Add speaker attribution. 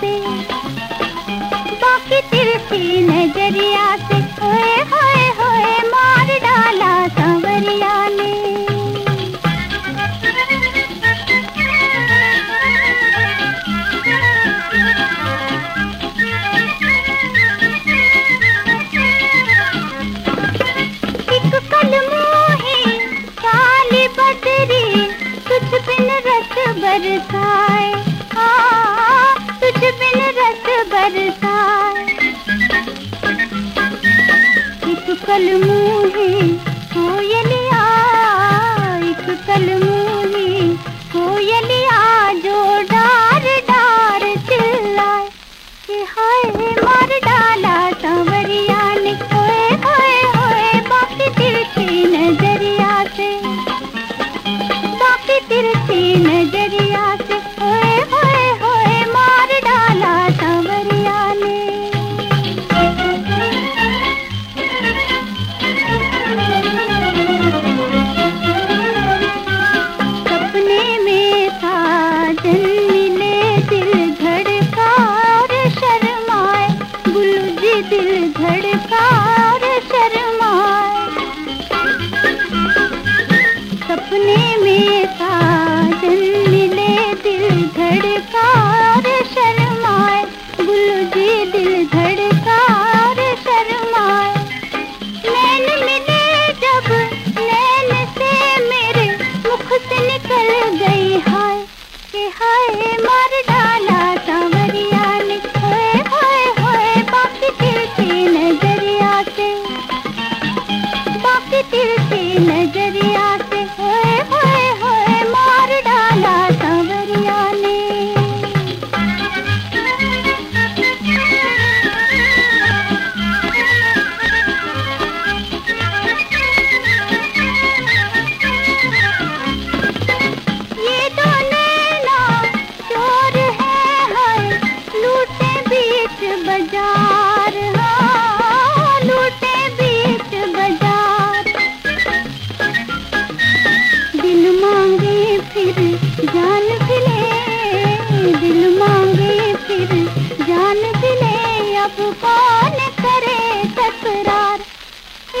Speaker 1: से। बाकी तिरछी नज़रिया से। होए होए होए मार डाला सांवरिया ने। कुछ बरसा। பகலும் धड़का और शर्माए गुल्लू जी दिल धड़का शर्माए। नैन मिले जब नैन से मेरे मुख से निकल गई हाय, के हाय